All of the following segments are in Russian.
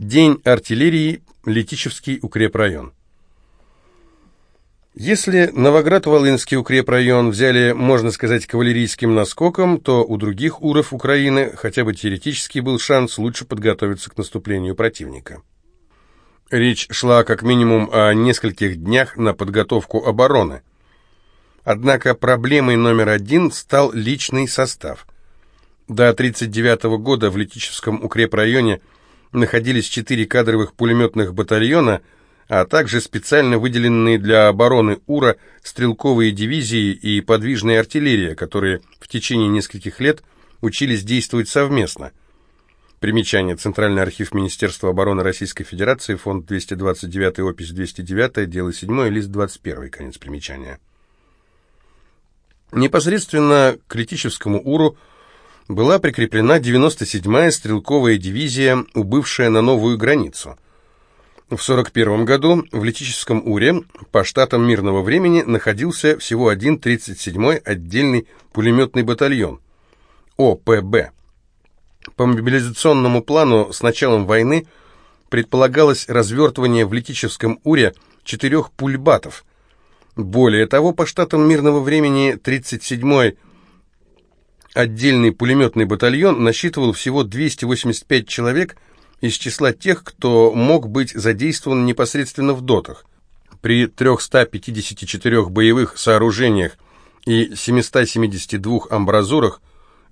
День артиллерии, Летичевский укрепрайон. Если Новоград-Волынский укрепрайон взяли, можно сказать, кавалерийским наскоком, то у других уров Украины хотя бы теоретически был шанс лучше подготовиться к наступлению противника. Речь шла как минимум о нескольких днях на подготовку обороны. Однако проблемой номер один стал личный состав. До 1939 года в Летичевском укрепрайоне находились четыре кадровых пулеметных батальона – а также специально выделенные для обороны УРА стрелковые дивизии и подвижная артиллерия, которые в течение нескольких лет учились действовать совместно. Примечание. Центральный архив Министерства обороны Российской Федерации, фонд 229, опись 209, дело 7, лист 21, конец примечания. Непосредственно к Летичевскому УРУ была прикреплена 97-я стрелковая дивизия, убывшая на новую границу – в 1941 году в Летическом Уре по штатам мирного времени находился всего один 37-й отдельный пулеметный батальон ОПБ. По мобилизационному плану с началом войны предполагалось развертывание в Летическом Уре четырех пульбатов. Более того, по штатам мирного времени 37-й отдельный пулеметный батальон насчитывал всего 285 человек – из числа тех, кто мог быть задействован непосредственно в дотах. При 354 боевых сооружениях и 772 амбразурах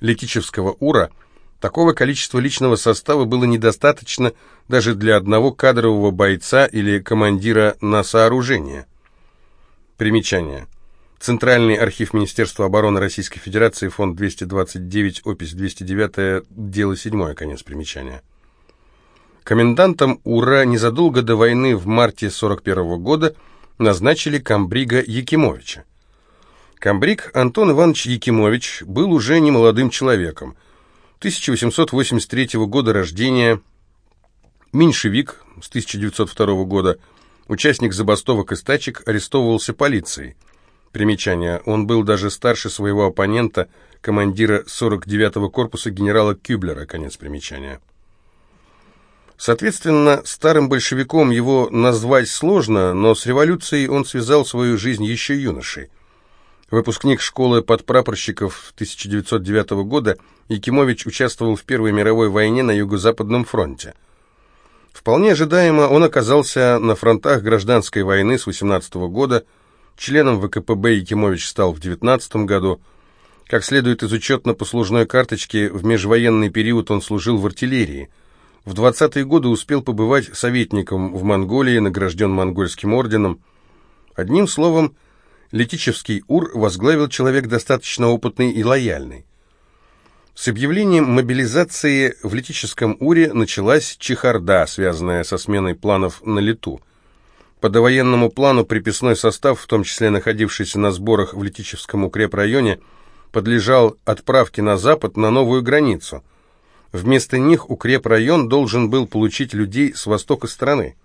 Летичевского УРА такого количества личного состава было недостаточно даже для одного кадрового бойца или командира на сооружение. Примечание. Центральный архив Министерства обороны Российской Федерации, фонд 229, опись 209, дело 7, конец примечания. Комендантом УРА незадолго до войны в марте 41 года назначили комбрига Якимовича. Комбриг Антон Иванович Якимович был уже не молодым человеком. 1883 года рождения, меньшевик с 1902 года, участник забастовок и стачек, арестовывался полицией. Примечание, он был даже старше своего оппонента, командира 49-го корпуса генерала Кюблера, конец примечания. Соответственно, старым большевиком его назвать сложно, но с революцией он связал свою жизнь еще юношей. Выпускник школы подпрапорщиков 1909 года, Якимович участвовал в Первой мировой войне на Юго-Западном фронте. Вполне ожидаемо он оказался на фронтах гражданской войны с 18 года, членом ВКПБ Якимович стал в 19 году. Как следует из учетно-послужной карточки, в межвоенный период он служил в артиллерии – в 20-е годы успел побывать советником в Монголии, награжден монгольским орденом. Одним словом, Летичевский УР возглавил человек достаточно опытный и лояльный. С объявлением мобилизации в Летическом УРе началась чехарда, связанная со сменой планов на лету. По довоенному плану приписной состав, в том числе находившийся на сборах в Летичевском укрепрайоне, подлежал отправке на запад на новую границу – Вместо них укрепрайон должен был получить людей с востока страны.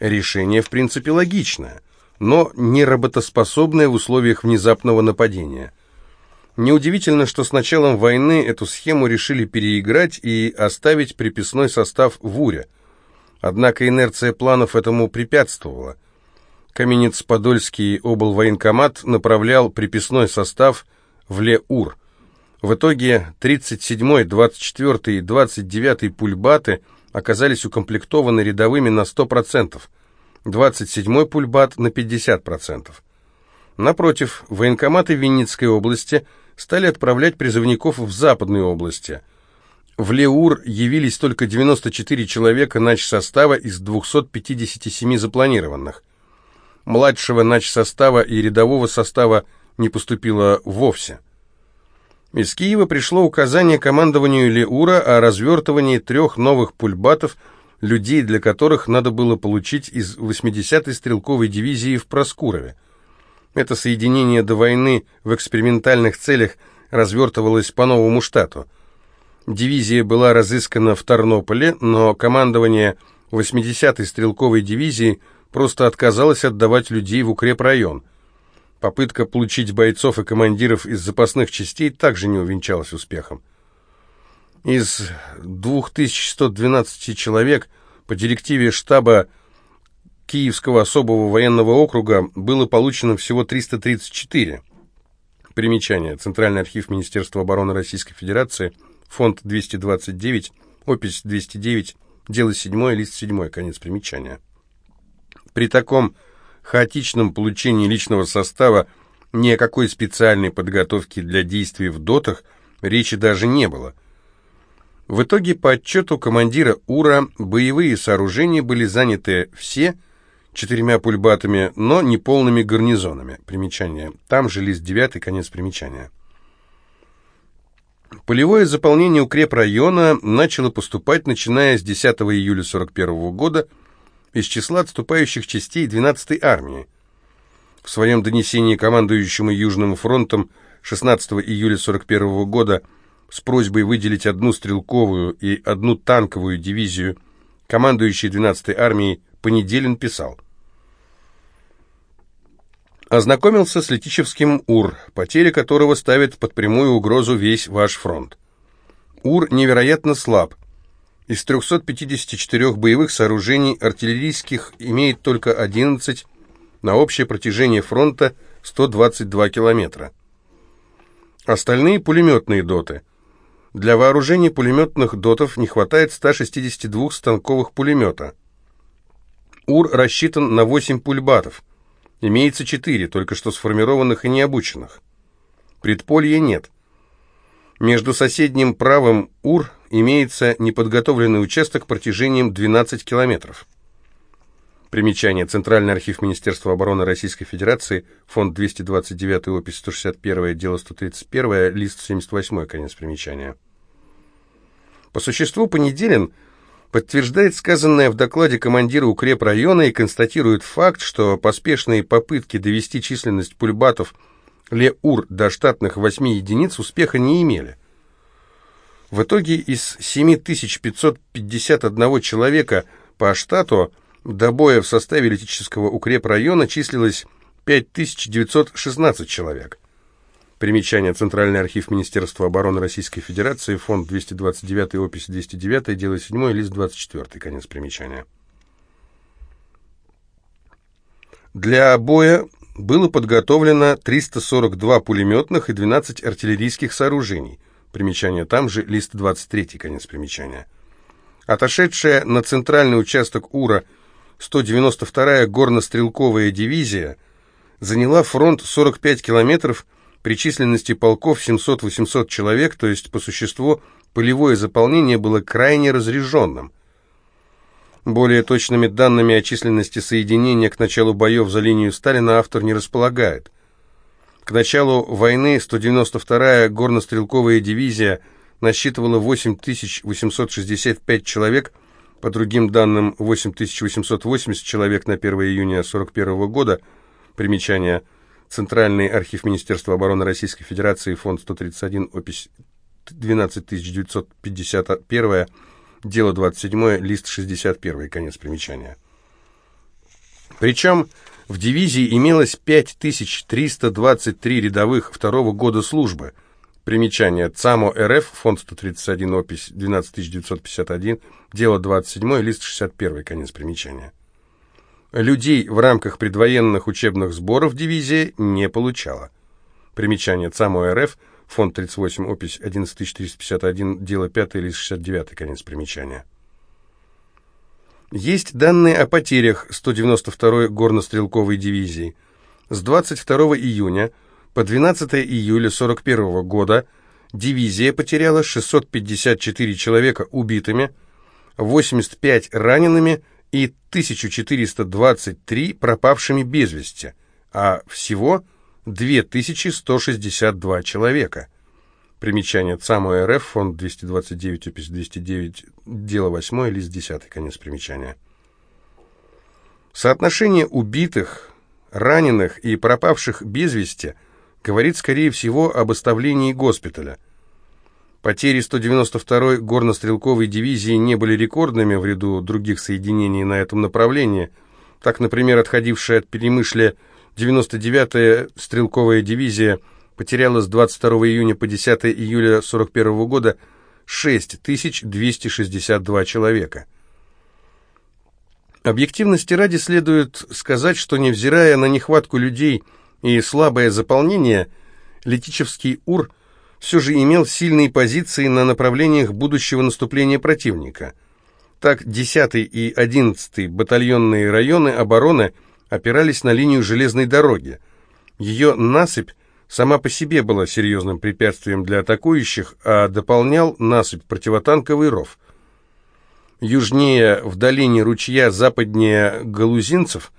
Решение, в принципе, логичное, но не работоспособное в условиях внезапного нападения. Неудивительно, что с началом войны эту схему решили переиграть и оставить приписной состав в УРе. Однако инерция планов этому препятствовала. Каменец-Подольский облвоенкомат направлял приписной состав в Ле-Ур – в итоге 37-й, 24-й и 29-й пульбаты оказались укомплектованы рядовыми на 100%, 27-й пульбат на 50%. Напротив, военкоматы Винницкой области стали отправлять призывников в западные области. В Леур явились только 94 человека начсостава из 257 запланированных. Младшего начсостава и рядового состава не поступило вовсе. Из Киева пришло указание командованию Леура о развертывании трех новых пульбатов, людей для которых надо было получить из 80-й стрелковой дивизии в Проскурове. Это соединение до войны в экспериментальных целях развертывалось по новому штату. Дивизия была разыскана в Тарнополе, но командование 80-й стрелковой дивизии просто отказалось отдавать людей в укрепрайон – Попытка получить бойцов и командиров из запасных частей также не увенчалась успехом. Из 2112 человек, по директиве штаба Киевского особого военного округа было получено всего 334. Примечание. Центральный архив Министерства обороны Российской Федерации, фонд 229, опись 209, дело 7, лист 7, конец примечания. При таком хаотичном получении личного состава ни о какой специальной подготовке для действий в дотах речи даже не было. В итоге, по отчету командира УРА, боевые сооружения были заняты все четырьмя пульбатами, но не полными гарнизонами. Примечание. Там же лист 9, конец примечания. Полевое заполнение укрепрайона начало поступать, начиная с 10 июля 1941 года, из числа отступающих частей 12-й армии. В своем донесении командующему Южным фронтом 16 июля 1941 года с просьбой выделить одну стрелковую и одну танковую дивизию командующий 12-й армией Понеделин писал Ознакомился с Летичевским УР, потеря которого ставит под прямую угрозу весь ваш фронт. УР невероятно слаб – из 354 боевых сооружений артиллерийских имеет только 11 на общее протяжение фронта 122 километра. Остальные пулеметные доты. Для вооружения пулеметных дотов не хватает 162 станковых пулемета. УР рассчитан на 8 пульбатов. Имеется 4, только что сформированных и необученных. Предполья нет. Между соседним правым УР имеется неподготовленный участок протяжением 12 километров. Примечание. Центральный архив Министерства обороны Российской Федерации, фонд 229, опись 161, дело 131, лист 78, конец примечания. По существу Понеделин подтверждает сказанное в докладе командира укрепрайона и констатирует факт, что поспешные попытки довести численность пульбатов Ле-Ур до штатных 8 единиц успеха не имели. В итоге из 7551 человека по штату до боя в составе Летического укрепрайона числилось 5916 человек. Примечание. Центральный архив Министерства обороны Российской Федерации, фонд 229, опись 209, дело 7, лист 24, конец примечания. Для боя было подготовлено 342 пулеметных и 12 артиллерийских сооружений. Примечание там же, лист 23, конец примечания. Отошедшая на центральный участок УРА 192-я горно-стрелковая дивизия заняла фронт 45 километров при численности полков 700-800 человек, то есть по существу полевое заполнение было крайне разреженным. Более точными данными о численности соединения к началу боев за линию Сталина автор не располагает. К началу войны 192-я горнострелковая дивизия насчитывала 8865 человек, по другим данным 8880 человек на 1 июня 1941 года. Примечание. Центральный архив Министерства обороны Российской Федерации, фонд 131, опись 12951 Дело 27, лист 61, конец примечания. Причем в дивизии имелось 5323 рядовых второго года службы. Примечание. ЦАМО РФ, фонд 131, опись 12951, дело 27, лист 61, конец примечания. Людей в рамках предвоенных учебных сборов дивизия не получала. Примечание. ЦАМО РФ, Фонд 38, опись 11451, дело 5 или 69, конец примечания. Есть данные о потерях 192-й горнострелковой дивизии. С 22 июня по 12 июля 41 года дивизия потеряла 654 человека убитыми, 85 ранеными и 1423 пропавшими без вести, а всего – 2162 человека. Примечание ЦАМО РФ, фонд 229, опись 209, дело 8, лист 10, конец примечания. Соотношение убитых, раненых и пропавших без вести говорит, скорее всего, об оставлении госпиталя. Потери 192-й горнострелковой дивизии не были рекордными в ряду других соединений на этом направлении. Так, например, отходившая от Перемышля 99-я стрелковая дивизия потеряла с 22 июня по 10 июля 41 года 6262 человека. Объективности ради следует сказать, что невзирая на нехватку людей и слабое заполнение, Летичевский УР все же имел сильные позиции на направлениях будущего наступления противника. Так 10 и 11 батальонные районы обороны опирались на линию железной дороги. Ее насыпь сама по себе была серьезным препятствием для атакующих, а дополнял насыпь противотанковый ров – южнее в долине ручья западнее Галузинцев,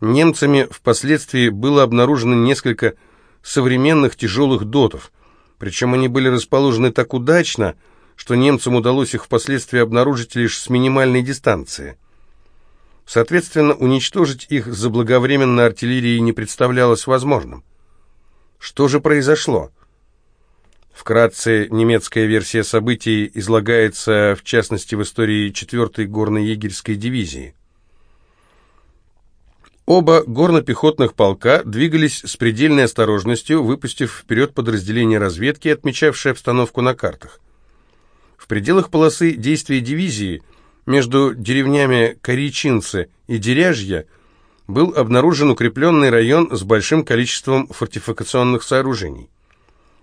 немцами впоследствии было обнаружено несколько современных тяжелых дотов, причем они были расположены так удачно, что немцам удалось их впоследствии обнаружить лишь с минимальной дистанции. Соответственно, уничтожить их заблаговременно артиллерией не представлялось возможным. Что же произошло? Вкратце, немецкая версия событий излагается, в частности, в истории 4-й горно-егерской дивизии. Оба горно-пехотных полка двигались с предельной осторожностью, выпустив вперед подразделение разведки, отмечавшее обстановку на картах. В пределах полосы действия дивизии между деревнями Коричинцы и Деряжья был обнаружен укрепленный район с большим количеством фортификационных сооружений.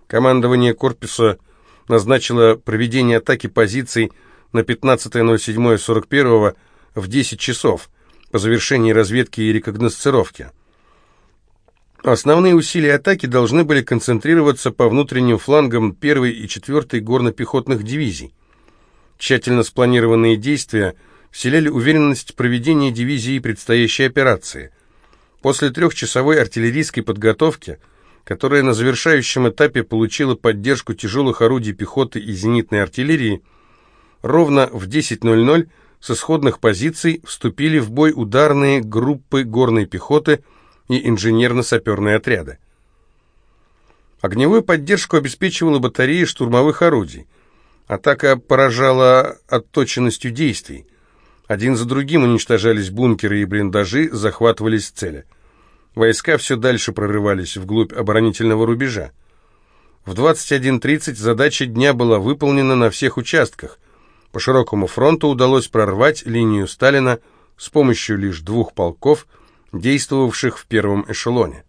Командование корпуса назначило проведение атаки позиций на 15.07.41 в 10 часов по завершении разведки и рекогносцировки. Основные усилия атаки должны были концентрироваться по внутренним флангам 1 и 4 горно-пехотных дивизий. Тщательно спланированные действия вселяли уверенность проведения дивизии предстоящей операции. После трехчасовой артиллерийской подготовки – которая на завершающем этапе получила поддержку тяжелых орудий пехоты и зенитной артиллерии, ровно в 10.00 с исходных позиций вступили в бой ударные группы горной пехоты и инженерно-саперные отряды. Огневую поддержку обеспечивала батарея штурмовых орудий. Атака поражала отточенностью действий. Один за другим уничтожались бункеры и блиндажи, захватывались цели – Войска все дальше прорывались вглубь оборонительного рубежа. В 21.30 задача дня была выполнена на всех участках. По широкому фронту удалось прорвать линию Сталина с помощью лишь двух полков, действовавших в первом эшелоне.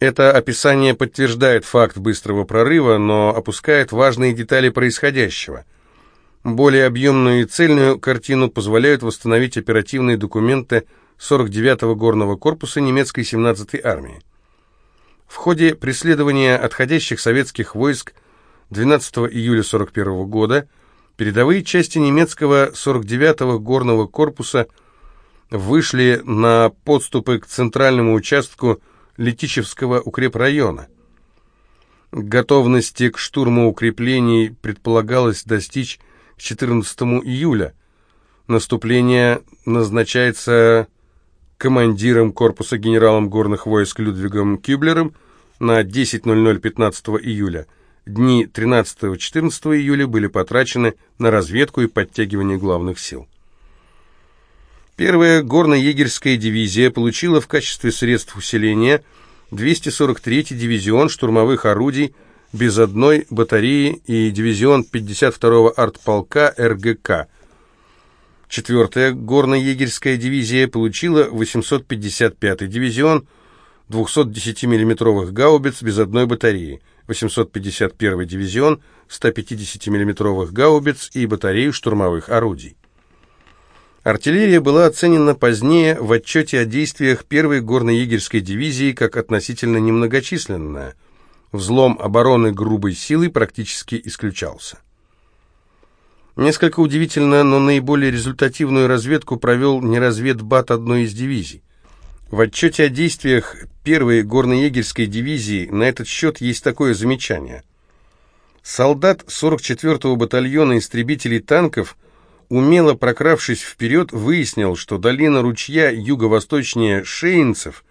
Это описание подтверждает факт быстрого прорыва, но опускает важные детали происходящего. Более объемную и цельную картину позволяют восстановить оперативные документы 49-го горного корпуса немецкой 17-й армии. В ходе преследования отходящих советских войск 12 июля 41 года передовые части немецкого 49-го горного корпуса вышли на подступы к центральному участку Летичевского укрепрайона. Готовности к штурму укреплений предполагалось достичь к 14 июля. Наступление назначается командиром корпуса генералом горных войск Людвигом Кюблером на 10.00 15 июля. Дни 13-14 июля были потрачены на разведку и подтягивание главных сил. Первая горно-егерская дивизия получила в качестве средств усиления 243-й дивизион штурмовых орудий без одной батареи и дивизион 52-го артполка РГК – Четвертая горно-егерская дивизия получила 855-й дивизион 210 миллиметровых гаубиц без одной батареи, 851-й дивизион 150 миллиметровых гаубиц и батарею штурмовых орудий. Артиллерия была оценена позднее в отчете о действиях первой горно-егерской дивизии как относительно немногочисленная. Взлом обороны грубой силой практически исключался. Несколько удивительно, но наиболее результативную разведку провел не разведбат одной из дивизий. В отчете о действиях первой горно-егерской дивизии на этот счет есть такое замечание. Солдат 44-го батальона истребителей танков, умело прокравшись вперед, выяснил, что долина ручья юго-восточнее Шейнцев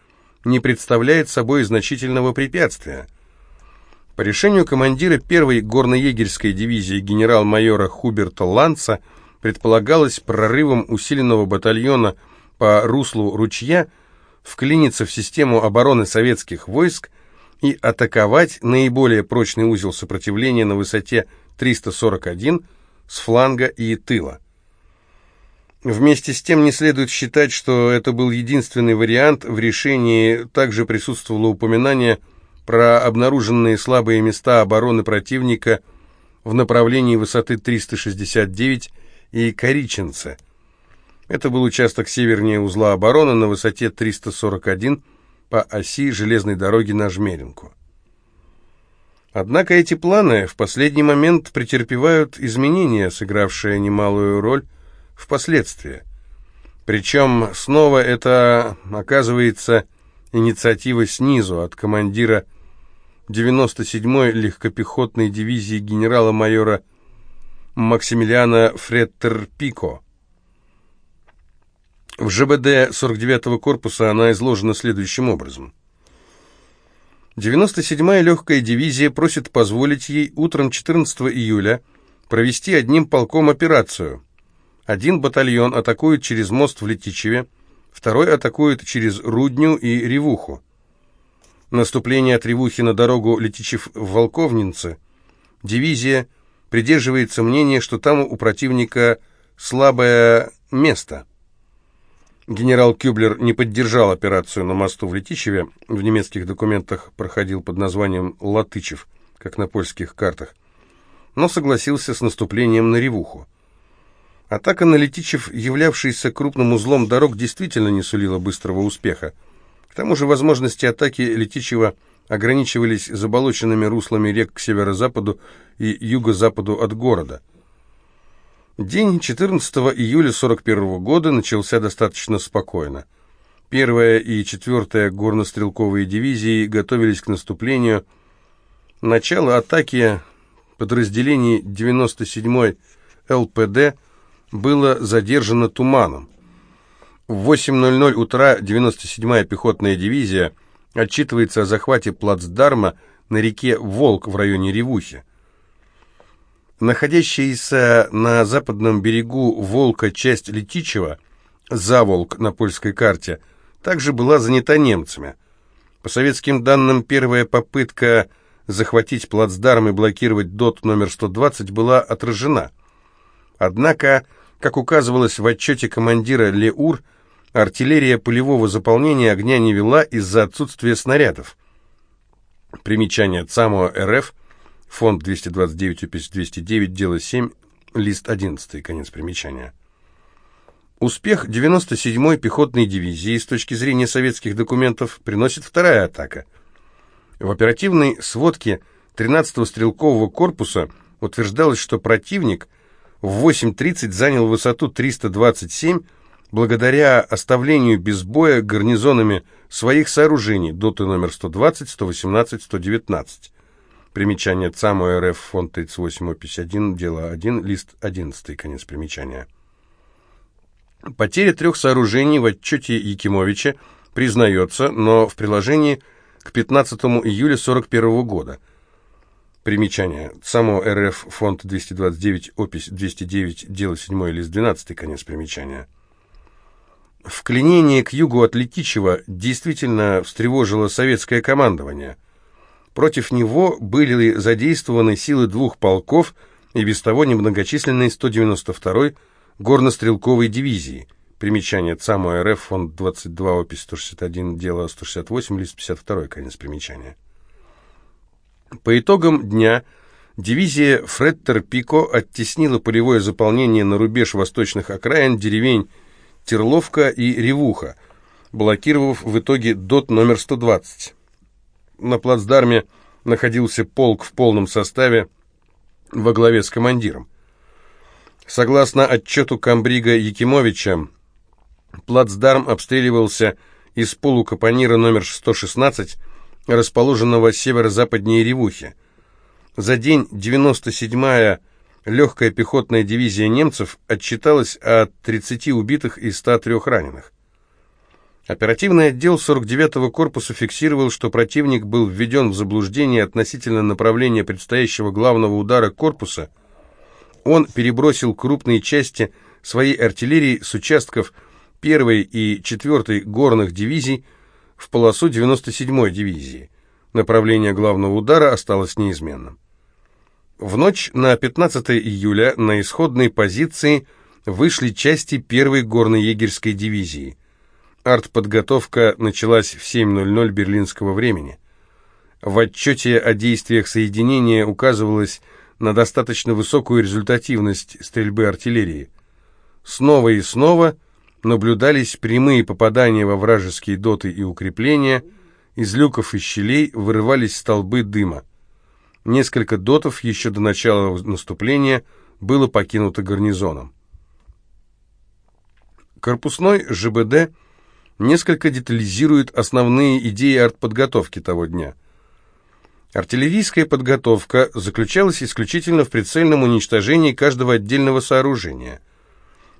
не представляет собой значительного препятствия – по решению командира первой горно-егерской дивизии генерал-майора Хуберта Ланца предполагалось прорывом усиленного батальона по руслу ручья вклиниться в систему обороны советских войск и атаковать наиболее прочный узел сопротивления на высоте 341 с фланга и тыла. Вместе с тем не следует считать, что это был единственный вариант. В решении также присутствовало упоминание про обнаруженные слабые места обороны противника в направлении высоты 369 и Кориченце. Это был участок севернее узла обороны на высоте 341 по оси железной дороги на Жмеринку. Однако эти планы в последний момент претерпевают изменения, сыгравшие немалую роль впоследствии. Причем снова это оказывается инициатива снизу, от командира 97-й легкопехотной дивизии генерала-майора Максимилиана Фреттерпико. В ЖБД 49-го корпуса она изложена следующим образом. 97-я легкая дивизия просит позволить ей утром 14 июля провести одним полком операцию. Один батальон атакует через мост в Летичеве, второй атакует через Рудню и Ревуху. Наступление от Ревухи на дорогу Летичев в Волковнице. Дивизия придерживается мнения, что там у противника слабое место – Генерал Кюблер не поддержал операцию на мосту в Летичеве, в немецких документах проходил под названием «Латычев», как на польских картах, но согласился с наступлением на Ревуху. Атака на Летичев, являвшийся крупным узлом дорог, действительно не сулила быстрого успеха. К тому же возможности атаки Летичева ограничивались заболоченными руслами рек к северо-западу и юго-западу от города – День 14 июля 41 года начался достаточно спокойно. Первая и четвертая горнострелковые дивизии готовились к наступлению. Начало атаки подразделений 97-й ЛПД было задержано туманом. В 8.00 утра 97-я пехотная дивизия отчитывается о захвате плацдарма на реке Волк в районе Ревухи. Находящаяся на западном берегу Волка часть Летичева, Заволк на польской карте, также была занята немцами. По советским данным, первая попытка захватить плацдарм и блокировать ДОТ номер 120 была отражена. Однако, как указывалось в отчете командира Леур, артиллерия полевого заполнения огня не вела из-за отсутствия снарядов. Примечание ЦАМО РФ – Фонд 229, опись 209, дело 7, лист 11, конец примечания. Успех 97-й пехотной дивизии с точки зрения советских документов приносит вторая атака. В оперативной сводке 13-го стрелкового корпуса утверждалось, что противник в 8.30 занял высоту 327 благодаря оставлению без боя гарнизонами своих сооружений доты номер 120, 118, 119. Примечание ЦАМО РФ, фонд 3851, дело 1, лист 11, конец примечания. Потеря трех сооружений в отчете Якимовича признается, но в приложении к 15 июля 41 года. Примечание. ЦАМО РФ, фонд 229, опись 209, дело 7, лист 12, конец примечания. Вклинение к югу от Летичева действительно встревожило советское командование – Против него были задействованы силы двух полков и без того немногочисленной 192-й горнострелковой дивизии. Примечание ЦАМО РФ, фонд 22, опись 161, дело 168, лист 52, конец примечания. По итогам дня дивизия Фреттер-Пико оттеснила полевое заполнение на рубеж восточных окраин деревень Терловка и Ревуха, блокировав в итоге ДОТ номер 120. На плацдарме находился полк в полном составе во главе с командиром. Согласно отчету комбрига Якимовича, плацдарм обстреливался из полукапонира номер 116, расположенного северо-западнее Ревухи. За день 97-я легкая пехотная дивизия немцев отчиталась о 30 убитых и 103 раненых. Оперативный отдел 49-го корпуса фиксировал, что противник был введен в заблуждение относительно направления предстоящего главного удара корпуса. Он перебросил крупные части своей артиллерии с участков 1-й и 4-й горных дивизий в полосу 97-й дивизии. Направление главного удара осталось неизменным. В ночь на 15 июля на исходной позиции вышли части первой горно-егерской дивизии. Артподготовка началась в 7.00 берлинского времени. В отчете о действиях соединения указывалось на достаточно высокую результативность стрельбы артиллерии. Снова и снова наблюдались прямые попадания во вражеские доты и укрепления, из люков и щелей вырывались столбы дыма. Несколько дотов еще до начала наступления было покинуто гарнизоном. Корпусной ЖБД несколько детализирует основные идеи артподготовки того дня – Артиллерийская подготовка заключалась исключительно в прицельном уничтожении каждого отдельного сооружения.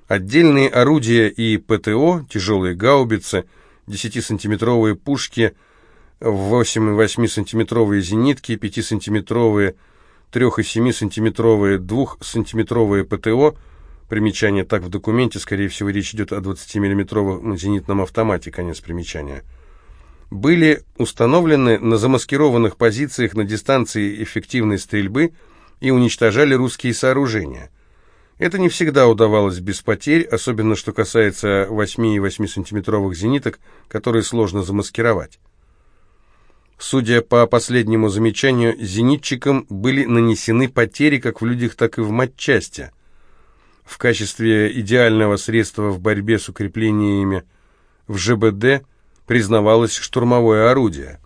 Отдельные орудия и ПТО, тяжелые гаубицы, 10-сантиметровые пушки, 8,8-сантиметровые зенитки, 5-сантиметровые, 3,7-сантиметровые, 2-сантиметровые ПТО, примечание так в документе, скорее всего, речь идет о 20-миллиметровом зенитном автомате, конец примечания – были установлены на замаскированных позициях на дистанции эффективной стрельбы и уничтожали русские сооружения. Это не всегда удавалось без потерь, особенно что касается 8 и 8-сантиметровых зениток, которые сложно замаскировать. Судя по последнему замечанию, зенитчикам были нанесены потери как в людях, так и в матчасти. В качестве идеального средства в борьбе с укреплениями в ЖБД – признавалось штурмовое орудие.